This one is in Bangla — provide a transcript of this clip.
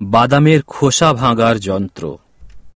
বাদামের খোসা ভাঙার যন্ত্র।